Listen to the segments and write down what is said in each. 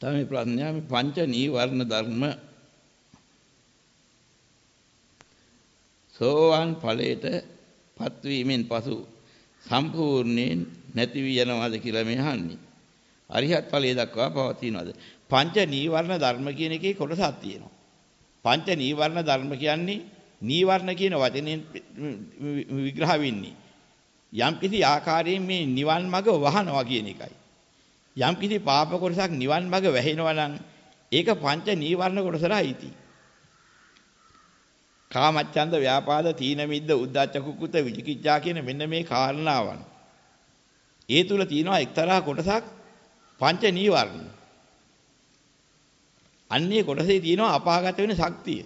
තමයි ප්‍රඥා මේ පංච නීවරණ ධර්ම සෝවාන් ඵලයට පත්වීමෙන් පසු සම්පූර්ණයෙන් නැති වී යනවාද කියලා මේ අහන්නේ. අරිහත් ඵලයේ දක්වා පවතිනවාද? පංච නීවරණ ධර්ම කියන එකේ කොටසක් තියෙනවා. පංච නීවරණ ධර්ම කියන්නේ නීවරණ කියන වචනයෙන් විග්‍රහ වෙන්නේ. යම් කිසි ආකාරයෙන් මේ නිවන් මඟ වහනවා කියන එකයි. යම් කිසි පාප කොටසක් නිවන් මඟ වැහෙනවා නම් ඒක පංච නීවරණ කොටසට අයිති. කාමච්ඡන්ද ව්‍යාපාද තීන මිද්ද උද්ධච්ච කුකුත විචිකිච්ඡා කියන මෙන්න මේ කාරණාවන්. ඒ තුල තියෙනවා එක්තරා කොටසක් පංච නීවරණ. අන්නේ කොටසේ තියෙනවා අපාගත වෙන ශක්තිය.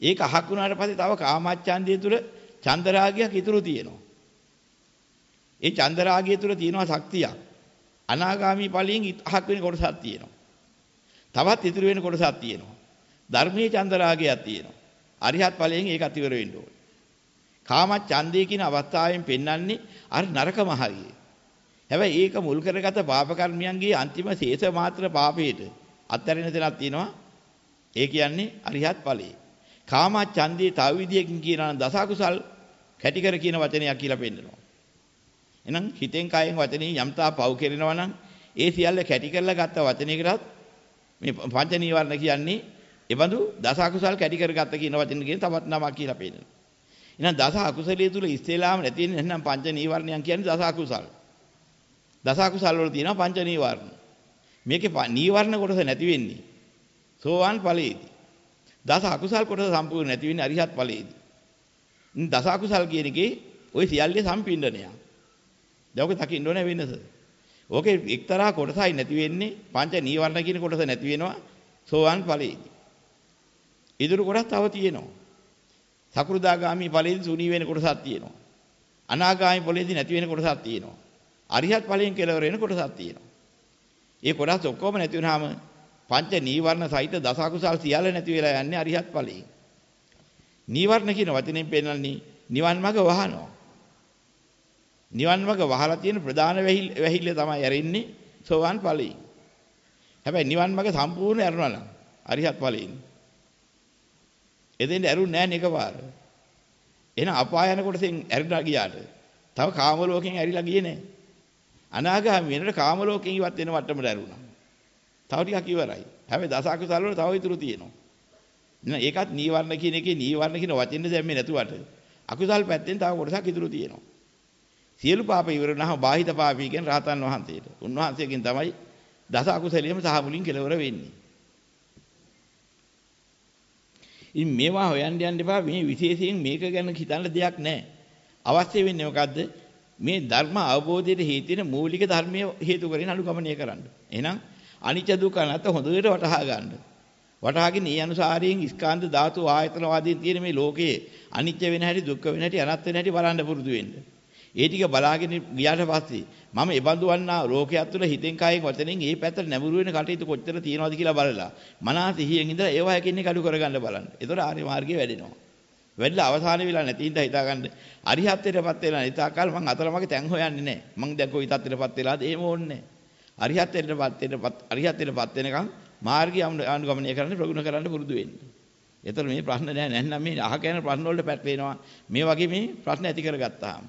ඒක අහක් වුණාට පස්සේ තව කාමච්ඡන්දිය තුල චන්දරාගයක් ඉතුරු තියෙනවා. ඒ චන්දරාගය තුල තියෙනවා ශක්තියක්. අනාගාමී ඵලයෙන් අහක් වෙන කොටසක් තියෙනවා. තවත් ඉතුරු වෙන කොටසක් තියෙනවා. ධර්මයේ චන්දරාගයක් තියෙනවා. අරිහත් ඵලයෙන් ඒකත් ඉවර වෙන්න ඕනේ. කාමච්ඡන්දේ කියන අවස්ථාවෙන් පෙන්වන්නේ අර නරක මහරිය. හැබැයි ඒක මුල් කරගත පාප කර්මයන්ගේ අන්තිම ශේෂ මාත්‍ර පාපයට අත්හැරෙන තැනක් තියෙනවා. ඒ කියන්නේ අරිහත් ඵලයේ. කාමච්ඡන්දේ තව විදියකින් කියනවා නම් දස අකුසල් කැටි කර කියන වචනයක් කියලා පෙන්නනවා. එහෙනම් හිතෙන් කයෙන් වචනේ යම්තා පව් කෙරෙනවා නම් ඒ සියල්ල කැටි කරලා ගත්ත වචනයකටත් මේ පංච නීවරණ කියන්නේ එබඳු දස අකුසල් කැටි කරගත්ත කියන වචනේ කියන තවත් නමක් කියලා පෙන්නනවා. එහෙනම් දස අකුසලයේ තුල ඉස්සෙල්ලාම නැති වෙන්නේ එහෙනම් පංච නීවරණයන් කියන්නේ දස අකුසල්. දස අකුසල් වල තියෙනවා පංච නීවරණ. මේකේ නීවරණ කොටස නැති වෙන්නේ සෝවාන් ඵලයේදී. දස අකුසල් කොටස සම්පූර්ණ නැති වෙන්නේ අරිහත් ඵලයේදී. දස අකුසල් කියන එකේ ওই සියල්ලේ සම්පින්ඩනයක්. දැන් ඔක දකින්න ඕනේ වෙනස. ඕකේ එක්තරා කොටසයි නැති වෙන්නේ පංච නීවරණ කියන කොටස නැති වෙනවා සෝවාන් ඵලයේදී. ඉදිරි කොටස් තව තියෙනවා. සකෘදාගාමි ඵලයේදී සුනී වෙන කොටසක් තියෙනවා. අනාගාමි ඵලයේදී නැති වෙන කොටසක් තියෙනවා. අරිහත් ඵලයෙන් කෙලවර වෙන කොටසක් තියෙනවා. ඒ කොටස් ඔක්කොම නැති වුනහම පංච නීවරණ සහිත දස අකුසල් සියල්ල නැති වෙලා යන්නේ අරිහත් ඵලයෙන්. නීවරණ කියන වචනයෙන් පෙන්නන්නේ නිවන් මඟ වහනවා. නිවන් මඟ වහලා තියෙන ප්‍රධාන වැහිල්ල තමයි ඇරෙන්නේ සෝවාන් ඵලයෙන්. හැබැයි නිවන් මඟ සම්පූර්ණ ඇරුණා නම් අරිහත් ඵලයෙන්. එදෙන්න ඇරුන්නේ නැහැ නේ එකපාර. එහෙනම් අපාය යන කොටසෙන් ඇරිලා ගියාට තව කාම ලෝකෙන් ඇරිලා ගියේ නැහැ. අනාගාමී වෙනකොට කාම ලෝකෙන් ඉවත් වෙන වට්ටමට ඇරුණා. තව ටිකක් ඉවරයි. හැබැයි දස අකුසල වල තව ඉතුරු තියෙනවා. නේද? ඒකත් නීවරණ කියන එකේ නීවරණ කියන වචෙන් දැම්මේ නැතුවට අකුසල් පැත්තෙන් තව කොටසක් ඉතුරු තියෙනවා. සියලු පාප ඉවර වුණාම බාහිත පාපී කියන රහතන් වහන්සේට. උන්වහන්සේගෙන් තමයි දස අකුසලියම සහ මුලින් කෙලවර වෙන්නේ. ඉතින් මේවා හොයන්න යන්න එපා මේ විශේෂයෙන් මේක ගැන හිතන්න දෙයක් නැහැ. අවශ්‍ය වෙන්නේ මොකද්ද? මේ ධර්ම අවබෝධයට හේතු වෙන මූලික ධර්මයේ හේතු කරගෙන අනුගමනය කරන්න. එහෙනම් අනිච්ච දුක්ඛ නැත හොඳට වටහා ගන්න. වටහාගෙන ඒ අනුසාරයෙන් ස්කන්ධ ධාතු ආයතන වාදයෙන් තියෙන මේ ලෝකයේ අනිච්ච වෙන හැටි දුක්ඛ වෙන හැටි අනත් වෙන හැටි බලන්න පුරුදු වෙන්න. ඒ ටික බලාගෙන ගියාට පස්සේ මම එබඳු වන්නා ලෝකයක් තුළ හිතෙන් කයෙන් වචනෙන් ඒ පැත්තට නැඹුරු වෙන කටයුතු කොච්චර තියෙනවද කියලා බලලා මනස සිහියෙන් ඉඳලා ඒවා හැකින්නේ කඩු කරගන්න බලන්න. ඒතකොට ආර්ය මාර්ගයේ වැඩෙනවා. වැඩිලා අවසාන වෙලා නැති ඉඳලා හිතාගන්න අරිහත්ත්වයටපත් වෙලා ඉතාකල් මං අතරමඟ තැන් හොයන්නේ නැහැ. මං දැන් කොයි තත්ත්වයටපත් වෙලාද එහෙම ඕනේ නැහැ. අරිහත්ත්වයටපත් වෙනපත් අරිහත්ත්වයටපත් වෙනකන් මාර්ගය අනුගමනය කරන්න ප්‍රගුණ කරන්න පුරුදු වෙන්න. ඒතර මේ ප්‍රශ්න නෑ නැත්නම් මේ අහ කියන ප්‍රශ්න වලට පැටලෙනවා. මේ වගේ මේ ප්‍රශ්න ඇති කරගත්තාම